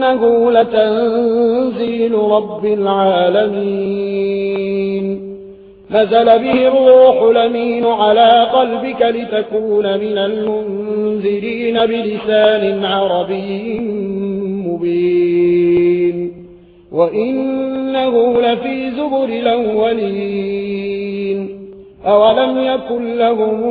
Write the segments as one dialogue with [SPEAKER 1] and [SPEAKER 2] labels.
[SPEAKER 1] إنه لتنزيل رب العالمين نزل به الروح لمين على قلبك لتكون من المنذرين بلسان عربي مبين وإنه لفي زبر الأولين أولم يكن لهم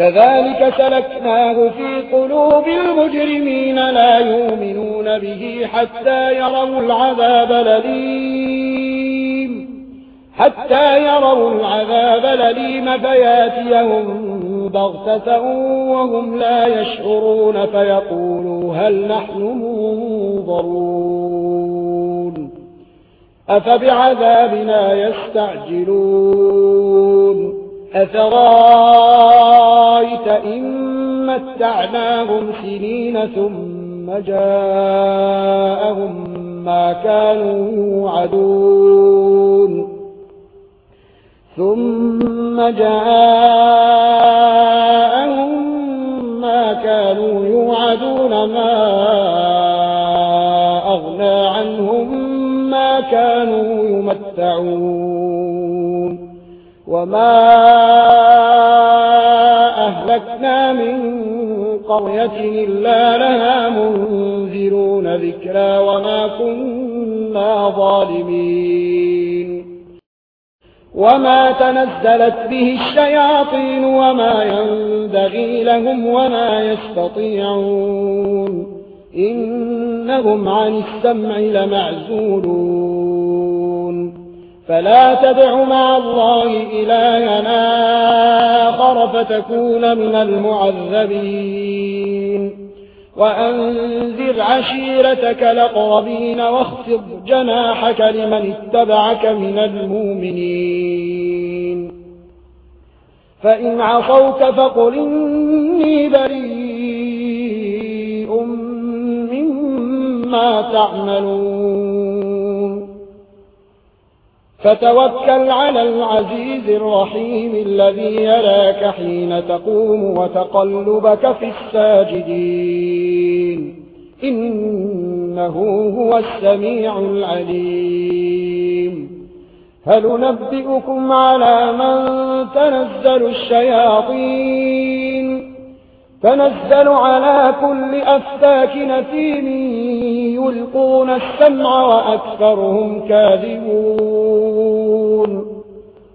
[SPEAKER 1] كذلك سلكناه في قلوب المجرمين لا يؤمنون به حتى يروا العذاب لليم حتى يروا العذاب لليم فياتيهم بغتة وهم لا يشعرون فيقولوا هل نحن منظرون. أفبعذابنا يستعجلون. أثرا أَرَأَيْتَ إِن مَّتَّعْنَاهُمْ سِنِينَ ثُمَّ جَاءَهُم مَّا كَانُوا يُوعَدُونَ ثُمَّ جَاءَهُم مَّا كَانُوا يُوعَدُونَ مَا أَغْنَى عَنْهُم مَّا كَانُوا يَمْتَعُونَ وَمَا من قرية إلا لها منذرون ذكرى وما كنا ظالمين. وما تنزلت به الشياطين وما ينبغي لهم وما يستطيعون. إنهم عن السمع لمعزولون. فلا تدع مع الله إلهنا وتكون من المعذبين. وأنذر عشيرتك لقربين واخفض جناحك لمن اتبعك من المؤمنين. فإن عصوك فقل إني بريء مما تعملون. فتوكل على العزيز الرحيم الذي يراك حين تقوم وتقلبك في الساجدين. إنه هو السميع العليم. هل نبئكم على من تنزل الشياطين. تنزل على كل أفتاك نتيم يلقون السمع وأكثرهم كاذبون.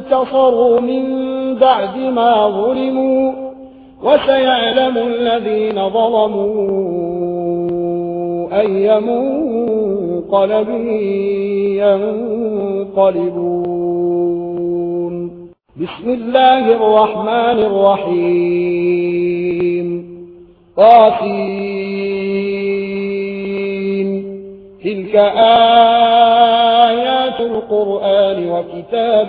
[SPEAKER 1] انتصروا من بعد ما ظلموا وسيعلم الذين ظلموا أي منقلب ينقلبون. بسم الله الرحمن الرحيم. قاسين تلك آيات القرآن وكتاب